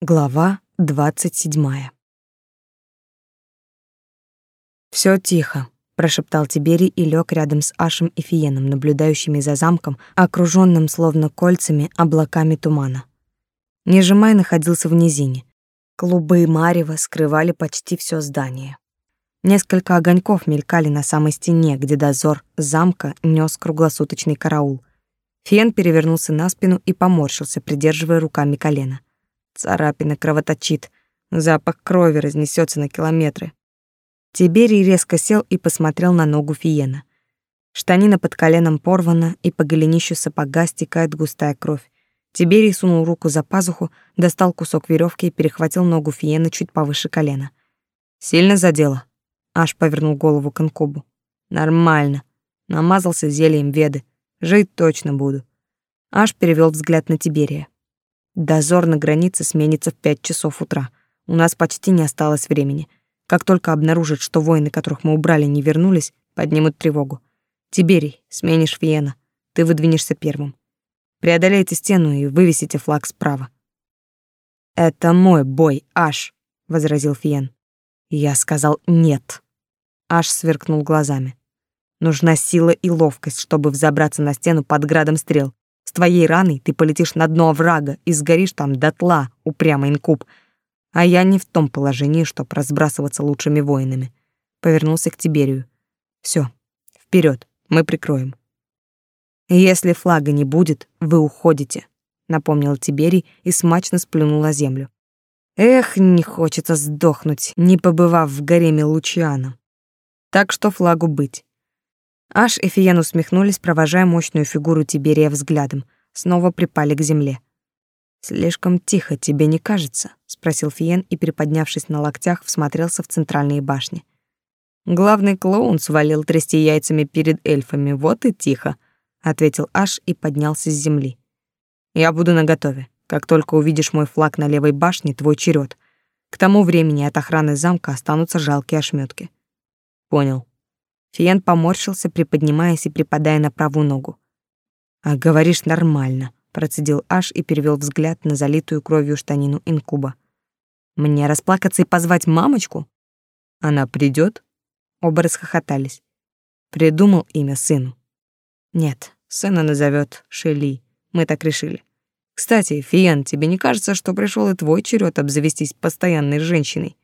Глава двадцать седьмая. Все тихо, прошептал Тибери и лег рядом с Ашем и Фиеном, наблюдающими за замком, окруженным словно кольцами облаками тумана. Нежимай находился в низине. Клубы марева скрывали почти все здание. Несколько огоньков мелькали на самой стене, где дозор замка нес круглосуточный караул. Фиен перевернулся на спину и поморщился, придерживая руками колено. Царапина кровоточит. Запах крови разнесется на километры. Тиберий резко сел и посмотрел на ногу Фиена. Штанина под коленом порвана, и по голенищу сапога стекает густая кровь. Тиберий сунул руку за пазуху, достал кусок веревки и перехватил ногу Фиена чуть повыше колена. «Сильно задело?» Аж повернул голову к инкубу. «Нормально. Намазался зельем веды. Жить точно буду». Аж перевел взгляд на Тиберия. Дозор на границе сменится в пять часов утра. У нас почти не осталось времени. Как только обнаружат, что воины, которых мы убрали, не вернулись, поднимут тревогу. Тиберий, сменишь Виена. Ты выдвинешься первым. Преодолейте стену и вывесите флаг справа. Это мой бой, Аш, возразил Фиен. Я сказал нет. Аш сверкнул глазами. Нужна сила и ловкость, чтобы взобраться на стену под градом стрел. С твоей раной ты полетишь на дно врага и сгоришь там дотла, упрямый инкуб. А я не в том положении, чтобы разбрасываться лучшими воинами. Повернулся к Тиберию. Все, вперед, мы прикроем. Если флага не будет, вы уходите, напомнил Тиберий и смачно сплюнул на землю. Эх, не хочется сдохнуть, не побывав в гареме Лучиана. Так что флагу быть. Аш и Фиен усмехнулись, провожая мощную фигуру Тиберия взглядом, снова припали к земле. «Слишком тихо, тебе не кажется?» — спросил Фиен и, приподнявшись на локтях, всмотрелся в центральные башни. «Главный клоун свалил трясти яйцами перед эльфами, вот и тихо», — ответил Аш и поднялся с земли. «Я буду наготове. Как только увидишь мой флаг на левой башне, твой черед. К тому времени от охраны замка останутся жалкие ошметки». «Понял», Фиен поморщился, приподнимаясь и припадая на правую ногу. «А говоришь нормально», — процедил Аш и перевел взгляд на залитую кровью штанину инкуба. «Мне расплакаться и позвать мамочку?» «Она придет? Оба расхохотались. Придумал имя сыну. «Нет, сына назовет Шели. Мы так решили. Кстати, Фиен, тебе не кажется, что пришел и твой черед обзавестись постоянной женщиной?»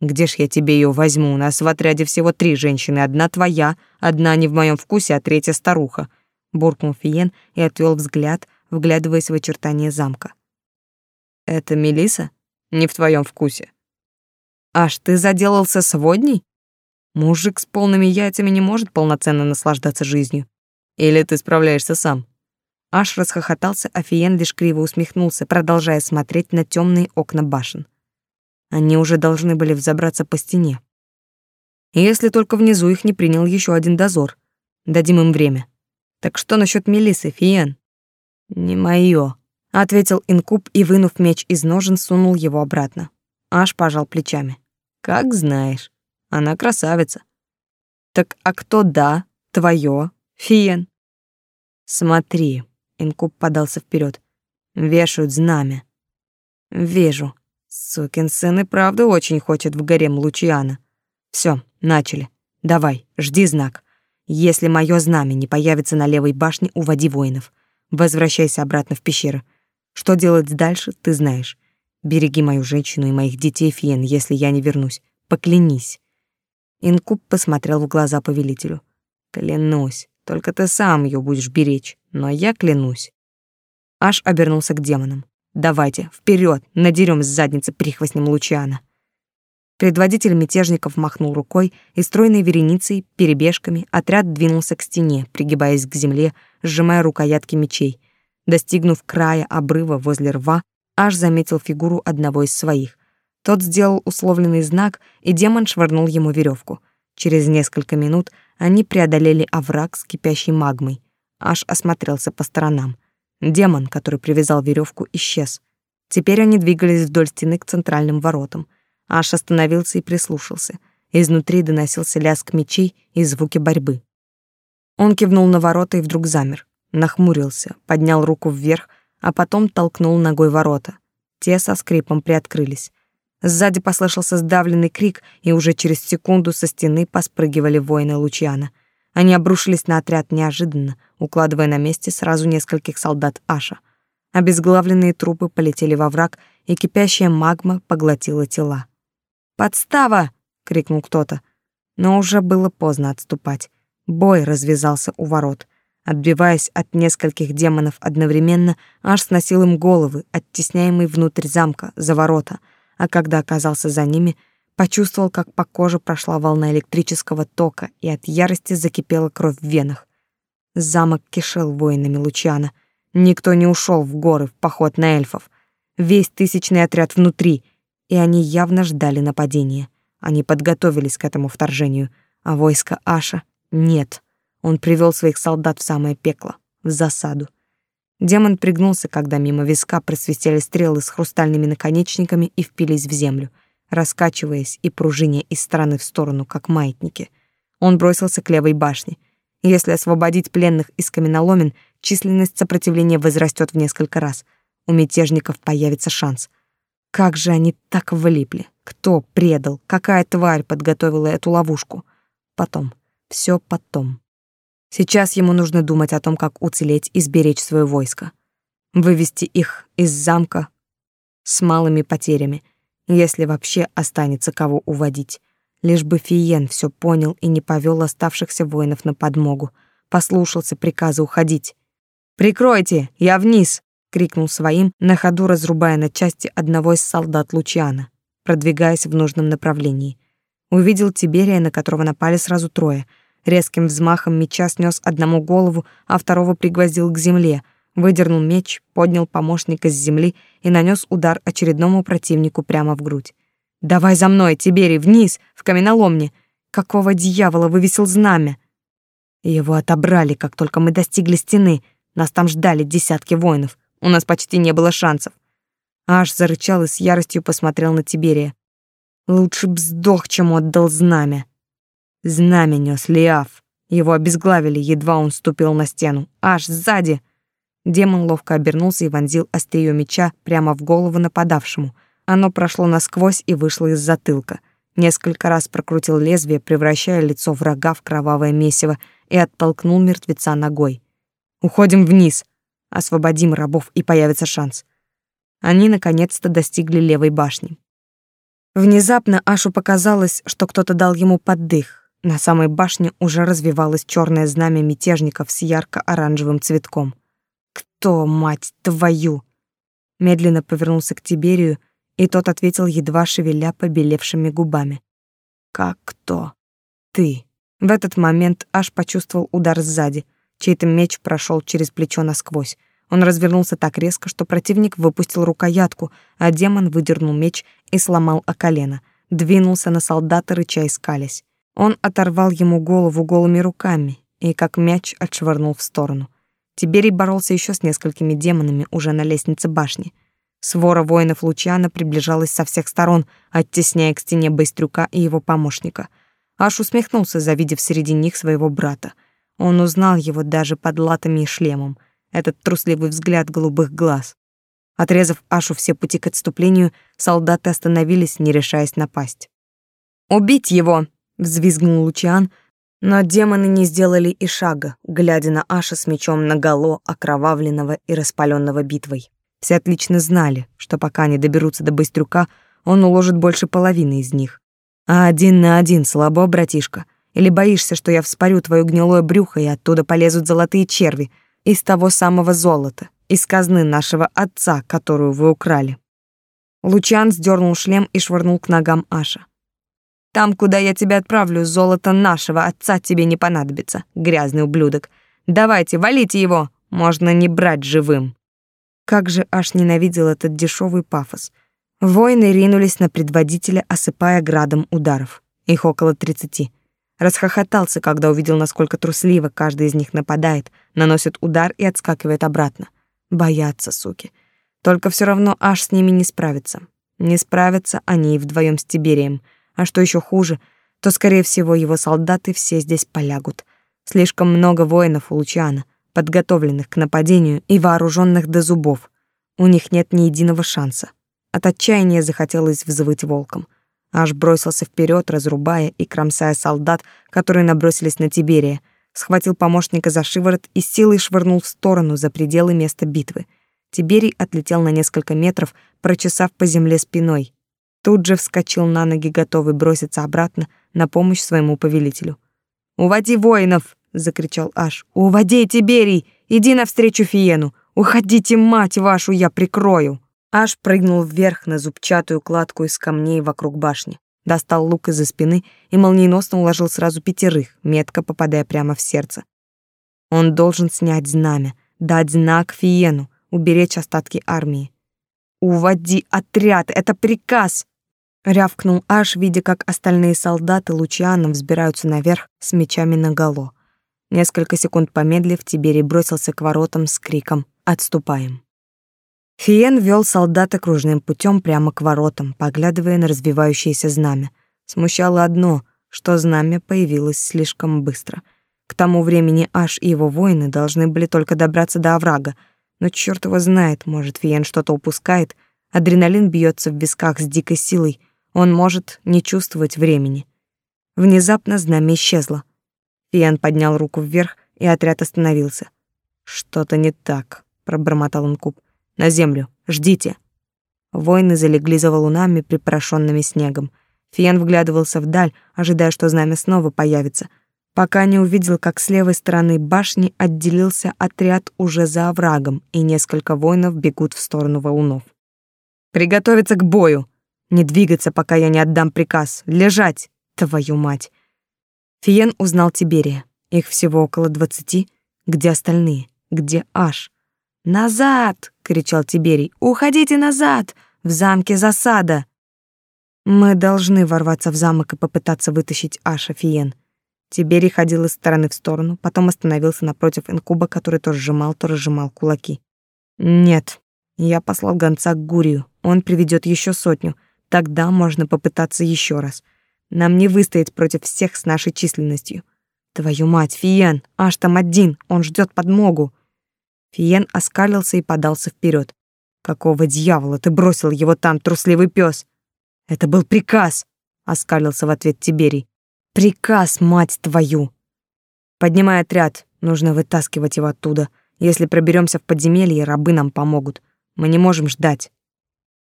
Где ж я тебе ее возьму? У нас в отряде всего три женщины, одна твоя, одна не в моем вкусе, а третья старуха, буркнул Фиен и отвел взгляд, вглядываясь в очертания замка. Это Мелиса? Не в твоем вкусе. Аж ты заделался сводней? Мужик с полными яйцами не может полноценно наслаждаться жизнью. Или ты справляешься сам? Аш расхохотался, а Фиен лишь криво усмехнулся, продолжая смотреть на темные окна башен. Они уже должны были взобраться по стене. Если только внизу их не принял еще один дозор. Дадим им время. Так что насчет Мелисы, Фиен? Не моё, ответил инкуб и, вынув меч из ножен, сунул его обратно. Аж пожал плечами. Как знаешь. Она красавица. Так а кто да? Твоё, Фиен? Смотри, инкуб подался вперед. Вешают знамя. Вижу. Сукин сын и правда очень хочет в гарем Лучиана. Все, начали. Давай, жди знак. Если мое знамя не появится на левой башне, уводи воинов. Возвращайся обратно в пещеру. Что делать дальше, ты знаешь. Береги мою женщину и моих детей, Фиен, если я не вернусь. Поклянись. Инкуб посмотрел в глаза повелителю. Клянусь, только ты сам ее будешь беречь, но я клянусь. Аж обернулся к демонам. Давайте, вперед, надерем с задницы прихвостнем Лучана. Предводитель мятежников махнул рукой, и стройной вереницей, перебежками, отряд двинулся к стене, пригибаясь к земле, сжимая рукоятки мечей. Достигнув края обрыва возле рва, аж заметил фигуру одного из своих. Тот сделал условленный знак, и демон швырнул ему веревку. Через несколько минут они преодолели овраг с кипящей магмой. Аж осмотрелся по сторонам. Демон, который привязал веревку, исчез. Теперь они двигались вдоль стены к центральным воротам. Аш остановился и прислушался. Изнутри доносился лязг мечей и звуки борьбы. Он кивнул на ворота и вдруг замер, нахмурился, поднял руку вверх, а потом толкнул ногой ворота. Те со скрипом приоткрылись. Сзади послышался сдавленный крик, и уже через секунду со стены поспрыгивали воины Лучиана. Они обрушились на отряд неожиданно, укладывая на месте сразу нескольких солдат Аша. Обезглавленные трупы полетели во враг, и кипящая магма поглотила тела. «Подстава!» — крикнул кто-то. Но уже было поздно отступать. Бой развязался у ворот. Отбиваясь от нескольких демонов одновременно, аж сносил им головы, оттесняемый внутрь замка, за ворота, а когда оказался за ними, почувствовал, как по коже прошла волна электрического тока, и от ярости закипела кровь в венах. Замок кишел воинами Лучана. Никто не ушел в горы в поход на эльфов. Весь тысячный отряд внутри, и они явно ждали нападения. Они подготовились к этому вторжению, а войска Аша — нет. Он привел своих солдат в самое пекло, в засаду. Демон пригнулся, когда мимо виска просвистели стрелы с хрустальными наконечниками и впились в землю, раскачиваясь и пружиня из стороны в сторону, как маятники. Он бросился к левой башне. Если освободить пленных из каменоломен, численность сопротивления возрастет в несколько раз. У мятежников появится шанс. Как же они так влипли? Кто предал? Какая тварь подготовила эту ловушку? Потом. все потом. Сейчас ему нужно думать о том, как уцелеть и сберечь свое войско. Вывести их из замка с малыми потерями, если вообще останется кого уводить. Лишь бы Фиен все понял и не повел оставшихся воинов на подмогу, послушался приказа уходить. «Прикройте! Я вниз!» — крикнул своим, на ходу разрубая на части одного из солдат Лучиана, продвигаясь в нужном направлении. Увидел Тиберия, на которого напали сразу трое — Резким взмахом меча снес одному голову, а второго пригвоздил к земле, выдернул меч, поднял помощника с земли и нанес удар очередному противнику прямо в грудь. «Давай за мной, Тиберий, вниз, в каменоломне! Какого дьявола вывесил знамя?» Его отобрали, как только мы достигли стены. Нас там ждали десятки воинов. У нас почти не было шансов. Аж зарычал и с яростью посмотрел на Тиберия. Лучше б сдох, чем отдал знамя. Знамя нёс Лиаф. Его обезглавили, едва он ступил на стену. Аж сзади. Демон ловко обернулся и вонзил острие меча прямо в голову нападавшему. Оно прошло насквозь и вышло из затылка. Несколько раз прокрутил лезвие, превращая лицо врага в кровавое месиво, и оттолкнул мертвеца ногой. «Уходим вниз! Освободим рабов, и появится шанс». Они наконец-то достигли левой башни. Внезапно Ашу показалось, что кто-то дал ему поддых. На самой башне уже развивалось черное знамя мятежников с ярко-оранжевым цветком. «Кто, мать твою?» Медленно повернулся к Тиберию, и тот ответил, едва шевеля побелевшими губами. «Как кто?» «Ты». В этот момент аж почувствовал удар сзади. Чей-то меч прошел через плечо насквозь. Он развернулся так резко, что противник выпустил рукоятку, а демон выдернул меч и сломал о колено. Двинулся на солдата, рыча и скалясь. Он оторвал ему голову голыми руками и как мяч отшвырнул в сторону. Тиберий боролся еще с несколькими демонами уже на лестнице башни. Свора воинов Лучана приближалась со всех сторон, оттесняя к стене Быстрюка и его помощника. Аш усмехнулся, завидев среди них своего брата. Он узнал его даже под латами и шлемом. Этот трусливый взгляд голубых глаз. Отрезав Ашу все пути к отступлению, солдаты остановились, не решаясь напасть. «Убить его!» взвизгнул Лучиан, но демоны не сделали и шага, глядя на Аша с мечом наголо, окровавленного и распаленного битвой. Все отлично знали, что пока они доберутся до Быстрюка, он уложит больше половины из них. А один на один слабо, братишка. Или боишься, что я вспорю твое гнилое брюхо, и оттуда полезут золотые черви из того самого золота, из казны нашего отца, которую вы украли?» Лучан сдернул шлем и швырнул к ногам Аша. Там, куда я тебя отправлю, золото нашего отца тебе не понадобится, грязный ублюдок. Давайте, валите его, можно не брать живым. Как же аж ненавидел этот дешевый пафос. Воины ринулись на предводителя, осыпая градом ударов. Их около тридцати. Расхохотался, когда увидел, насколько трусливо каждый из них нападает, наносит удар и отскакивает обратно. Боятся, суки. Только все равно аж с ними не справится. Не справятся они и вдвоем с Тиберием — а что еще хуже, то, скорее всего, его солдаты все здесь полягут. Слишком много воинов у Лучана, подготовленных к нападению и вооруженных до зубов. У них нет ни единого шанса. От отчаяния захотелось взвыть волком. Аж бросился вперед, разрубая и кромсая солдат, которые набросились на Тиберия, схватил помощника за шиворот и силой швырнул в сторону за пределы места битвы. Тиберий отлетел на несколько метров, прочесав по земле спиной. Тут же вскочил на ноги, готовый броситься обратно на помощь своему повелителю. «Уводи воинов!» — закричал Аш. «Уводи, Тиберий! Иди навстречу Фиену! Уходите, мать вашу, я прикрою!» Аш прыгнул вверх на зубчатую кладку из камней вокруг башни, достал лук из-за спины и молниеносно уложил сразу пятерых, метко попадая прямо в сердце. Он должен снять знамя, дать знак Фиену, уберечь остатки армии. «Уводи отряд! Это приказ!» Рявкнул Аш, видя, как остальные солдаты Лучиана взбираются наверх с мечами наголо. Несколько секунд помедлив, Тиберий бросился к воротам с криком «Отступаем!». Фиен вел солдата кружным путем прямо к воротам, поглядывая на развивающееся знамя. Смущало одно, что знамя появилось слишком быстро. К тому времени Аш и его воины должны были только добраться до оврага, но черт его знает, может, Фиен что-то упускает, адреналин бьется в висках с дикой силой, он может не чувствовать времени. Внезапно знамя исчезло. Фиен поднял руку вверх, и отряд остановился. «Что-то не так», — пробормотал он куб. На землю. Ждите. Воины залегли за валунами, припорошенными снегом. Фиен вглядывался вдаль, ожидая, что знамя снова появится, пока не увидел, как с левой стороны башни отделился отряд уже за оврагом, и несколько воинов бегут в сторону валунов. «Приготовиться к бою! Не двигаться, пока я не отдам приказ! Лежать! Твою мать!» Фиен узнал Тиберия. Их всего около двадцати. Где остальные? Где Аш? «Назад!» — кричал Тиберий. «Уходите назад! В замке засада!» «Мы должны ворваться в замок и попытаться вытащить Аша Фиен». Тиберий ходил из стороны в сторону, потом остановился напротив инкуба, который то сжимал, то разжимал кулаки. «Нет, я послал гонца к Гурию. Он приведет еще сотню. Тогда можно попытаться еще раз. Нам не выстоять против всех с нашей численностью. Твою мать, Фиен, аж там один, он ждет подмогу. Фиен оскалился и подался вперед. Какого дьявола ты бросил его там, трусливый пес? Это был приказ, оскалился в ответ Тиберий. Приказ, мать твою. Поднимай отряд, нужно вытаскивать его оттуда. Если проберемся в подземелье, рабы нам помогут. Мы не можем ждать.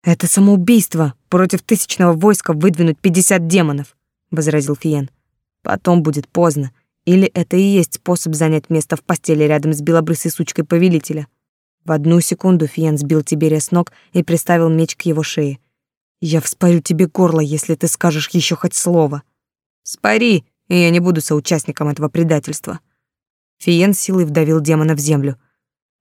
Это самоубийство. Против тысячного войска выдвинуть пятьдесят демонов, возразил Фиен. Потом будет поздно. Или это и есть способ занять место в постели рядом с белобрысой сучкой повелителя? В одну секунду Фиен сбил Тиберия с ног и приставил меч к его шее. «Я вспорю тебе горло, если ты скажешь еще хоть слово». «Спари, и я не буду соучастником этого предательства». Фиен силой вдавил демона в землю.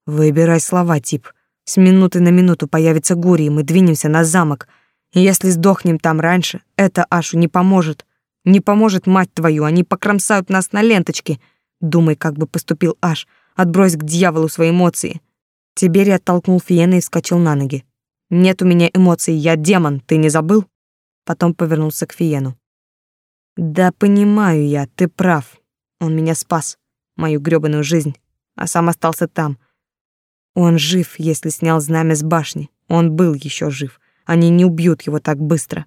«Выбирай слова, тип. С минуты на минуту появится Гури, и мы двинемся на замок. Если сдохнем там раньше, это Ашу не поможет. Не поможет мать твою, они покромсают нас на ленточке. Думай, как бы поступил Аш. Отбрось к дьяволу свои эмоции. Тиберий оттолкнул Фиена и вскочил на ноги. Нет у меня эмоций, я демон, ты не забыл? Потом повернулся к Фиену. Да понимаю я, ты прав. Он меня спас, мою грёбаную жизнь, а сам остался там. Он жив, если снял знамя с башни. Он был еще жив. Они не убьют его так быстро.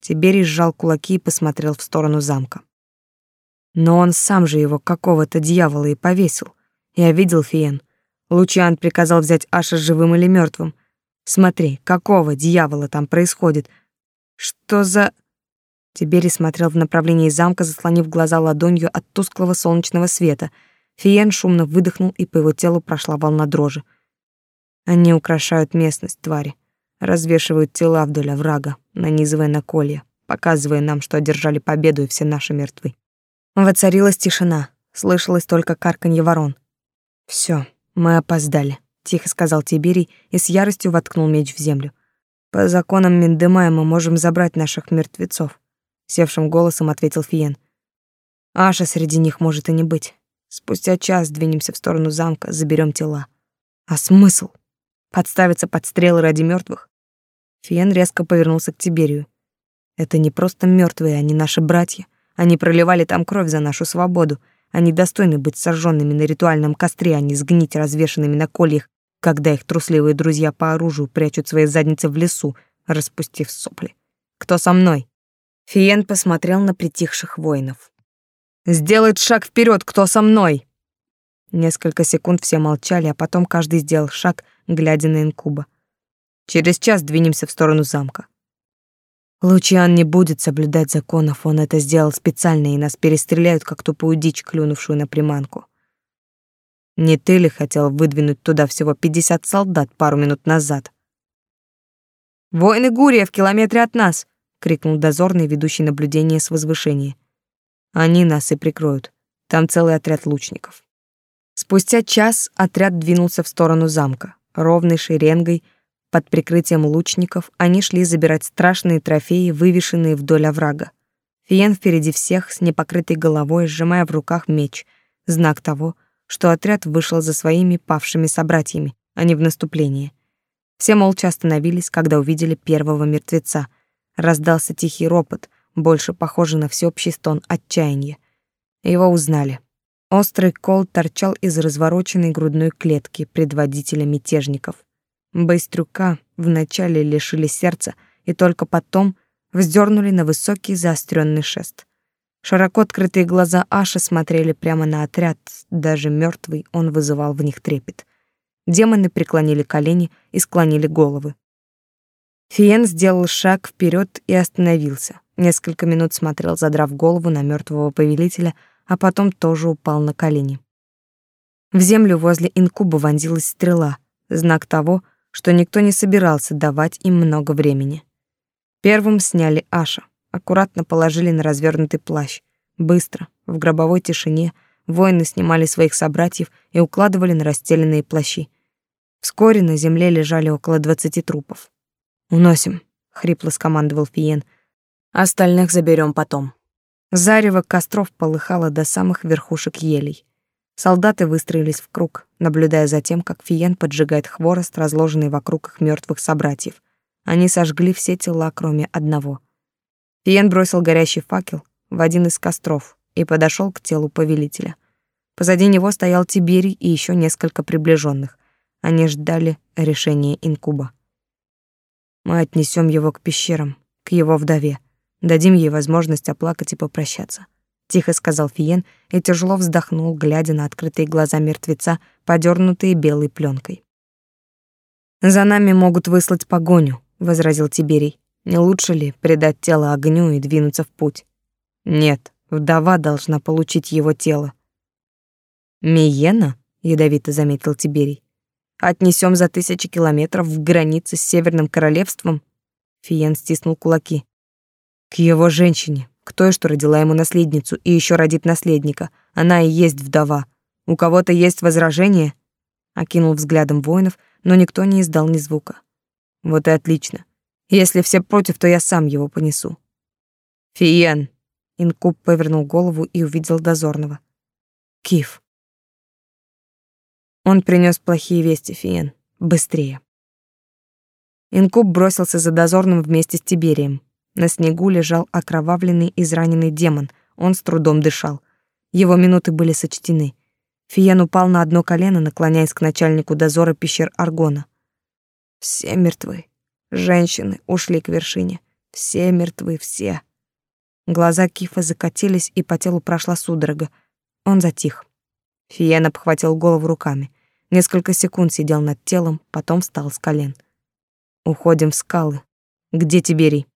Тиберий сжал кулаки и посмотрел в сторону замка. Но он сам же его какого-то дьявола и повесил. Я видел Фиен. Лучиан приказал взять Аша живым или мертвым. Смотри, какого дьявола там происходит? Что за... Тиберий смотрел в направлении замка, заслонив глаза ладонью от тусклого солнечного света. Фиен шумно выдохнул, и по его телу прошла волна дрожи. Они украшают местность, твари развешивают тела вдоль оврага, нанизывая на колья, показывая нам, что одержали победу и все наши мертвы. Воцарилась тишина, слышалось только карканье ворон. Все, мы опоздали, тихо сказал Тиберий и с яростью воткнул меч в землю. По законам Миндемая мы можем забрать наших мертвецов, севшим голосом ответил Фиен. Аша среди них может и не быть. Спустя час двинемся в сторону замка, заберем тела. А смысл? Подставиться под стрелы ради мертвых? Фиен резко повернулся к Тиберию. Это не просто мертвые, они наши братья. Они проливали там кровь за нашу свободу. Они достойны быть сожженными на ритуальном костре, а не сгнить развешанными на кольях, когда их трусливые друзья по оружию прячут свои задницы в лесу, распустив сопли. Кто со мной? Фиен посмотрел на притихших воинов. Сделает шаг вперед, кто со мной? Несколько секунд все молчали, а потом каждый сделал шаг, глядя на инкуба. Через час двинемся в сторону замка. Лучиан не будет соблюдать законов, он это сделал специально, и нас перестреляют, как тупую дичь, клюнувшую на приманку. Не ты ли хотел выдвинуть туда всего пятьдесят солдат пару минут назад? «Воины Гурия в километре от нас!» — крикнул дозорный, ведущий наблюдение с возвышения. «Они нас и прикроют. Там целый отряд лучников». Спустя час отряд двинулся в сторону замка. Ровной шеренгой, под прикрытием лучников, они шли забирать страшные трофеи, вывешенные вдоль оврага. Фиен впереди всех, с непокрытой головой, сжимая в руках меч, знак того, что отряд вышел за своими павшими собратьями, а не в наступление. Все молча остановились, когда увидели первого мертвеца. Раздался тихий ропот, больше похожий на всеобщий стон отчаяния. Его узнали. Острый кол торчал из развороченной грудной клетки предводителя мятежников. Быстрюка вначале лишили сердца и только потом вздернули на высокий заостренный шест. Широко открытые глаза Аши смотрели прямо на отряд, даже мертвый он вызывал в них трепет. Демоны преклонили колени и склонили головы. Фиен сделал шаг вперед и остановился. Несколько минут смотрел, задрав голову на мертвого повелителя, а потом тоже упал на колени. В землю возле инкуба вонзилась стрела, знак того, что никто не собирался давать им много времени. Первым сняли Аша, аккуратно положили на развернутый плащ. Быстро, в гробовой тишине, воины снимали своих собратьев и укладывали на расстеленные плащи. Вскоре на земле лежали около двадцати трупов. «Уносим», — хрипло скомандовал Фиен. «Остальных заберем потом». Зарево костров полыхало до самых верхушек елей. Солдаты выстроились в круг, наблюдая за тем, как Фиен поджигает хворост, разложенный вокруг их мертвых собратьев. Они сожгли все тела, кроме одного. Фиен бросил горящий факел в один из костров и подошел к телу повелителя. Позади него стоял Тиберий и еще несколько приближенных. Они ждали решения инкуба. Мы отнесем его к пещерам, к его вдове. Дадим ей возможность оплакать и попрощаться. Тихо сказал Фиен и тяжело вздохнул, глядя на открытые глаза мертвеца, подернутые белой пленкой. «За нами могут выслать погоню», — возразил Тиберий. «Не лучше ли предать тело огню и двинуться в путь?» «Нет, вдова должна получить его тело». «Миена?» — ядовито заметил Тиберий. «Отнесем за тысячи километров в границы с Северным Королевством?» Фиен стиснул кулаки. К его женщине, к той, что родила ему наследницу и еще родит наследника. Она и есть вдова. У кого-то есть возражения? Окинул взглядом воинов, но никто не издал ни звука. Вот и отлично. Если все против, то я сам его понесу. Фиен. Инкуб повернул голову и увидел дозорного. Киф. Он принес плохие вести, Фиен. Быстрее. Инкуб бросился за дозорным вместе с Тиберием. На снегу лежал окровавленный израненный демон. Он с трудом дышал. Его минуты были сочтены. Фиен упал на одно колено, наклоняясь к начальнику дозора пещер Аргона. Все мертвы. Женщины ушли к вершине. Все мертвы, все. Глаза Кифа закатились, и по телу прошла судорога. Он затих. Фиен обхватил голову руками. Несколько секунд сидел над телом, потом встал с колен. «Уходим в скалы. Где Тиберий?»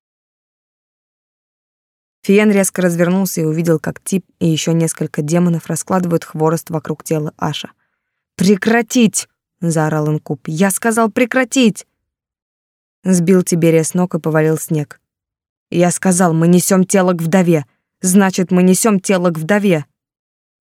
Фиен резко развернулся и увидел, как Тип и еще несколько демонов раскладывают хворост вокруг тела Аша. «Прекратить!» — заорал Инкуб. «Я сказал прекратить!» Сбил Тиберия с ног и повалил снег. «Я сказал, мы несем тело к вдове. Значит, мы несем тело к вдове».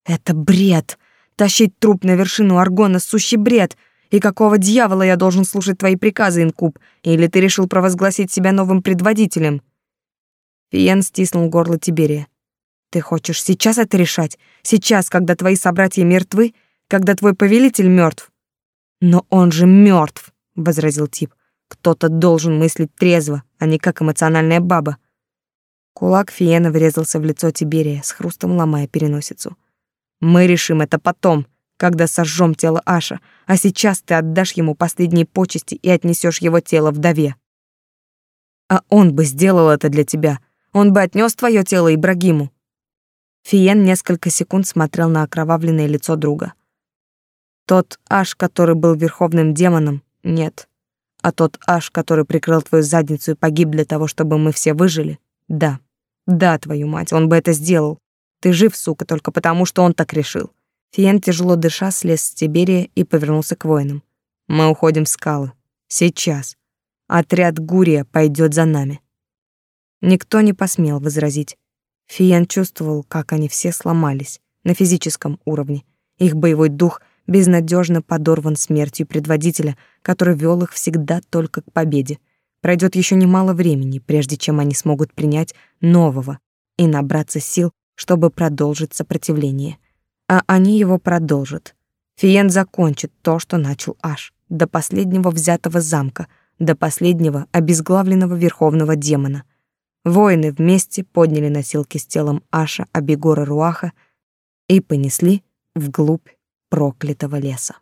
«Это бред! Тащить труп на вершину Аргона — сущий бред! И какого дьявола я должен слушать твои приказы, Инкуб? Или ты решил провозгласить себя новым предводителем?» Фиен стиснул горло Тиберия. «Ты хочешь сейчас это решать? Сейчас, когда твои собратья мертвы? Когда твой повелитель мертв? «Но он же мертв, возразил Тип. «Кто-то должен мыслить трезво, а не как эмоциональная баба». Кулак Фиена врезался в лицо Тиберия, с хрустом ломая переносицу. «Мы решим это потом, когда сожжем тело Аша, а сейчас ты отдашь ему последние почести и отнесешь его тело вдове». А он бы сделал это для тебя. Он бы отнес твое тело Ибрагиму. Фиен несколько секунд смотрел на окровавленное лицо друга. Тот Аш, который был верховным демоном, нет. А тот Аш, который прикрыл твою задницу и погиб для того, чтобы мы все выжили, да. Да, твою мать, он бы это сделал. Ты жив, сука, только потому, что он так решил. Фиен, тяжело дыша, слез с Тиберия и повернулся к воинам. Мы уходим в скалы. Сейчас. Отряд Гурия пойдет за нами. Никто не посмел возразить. Фиен чувствовал, как они все сломались на физическом уровне. Их боевой дух безнадежно подорван смертью предводителя, который вел их всегда только к победе. Пройдет еще немало времени, прежде чем они смогут принять нового и набраться сил, чтобы продолжить сопротивление. А они его продолжат. Фиен закончит то, что начал Аш, до последнего взятого замка, до последнего обезглавленного верховного демона — Воины вместе подняли носилки с телом Аша Абегора Руаха и понесли вглубь проклятого леса.